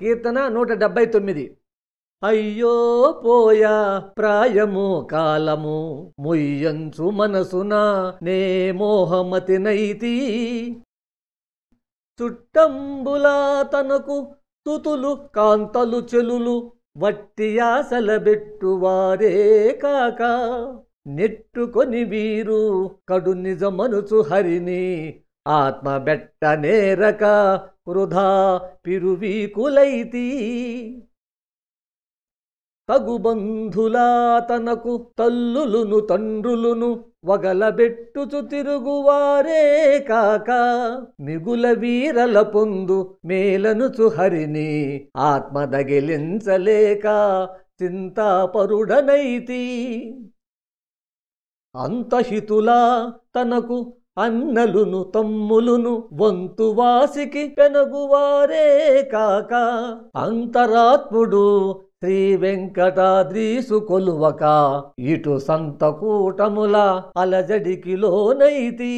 కీర్తన నూట డెబ్బై తొమ్మిది. అయ్యో పోయా ప్రాయము కాలము ముయ్యంచు మనసున నే మోహమతినైతి చుట్టంబులా తనకు తుతులు కాంతలు చెలులు వట్టియాసలబెట్టువారే కాక. నెట్టుకొని వీరు కడు నిజమనుచు హరిని ఆత్మ బెట్ట నేరక వృధా పిరువీకులైతి. తగుబంధులా తనకు తల్లులును తండ్రులును వగలబెట్టుచు తిరుగువారే కాక మిగుల వీరల పొందు మేలనుచు హరిని ఆత్మదగిలించలేక చింతాపరుడనైతి. అంతహితులా తనకు అన్నలును తమ్ములును వంతువాసికి పెనగువారే కాక. అంతరాత్ముడు శ్రీ వెంకటాద్రీసు కొలువక. ఇటు సంతకూటముల అలజడికి లోనైతి.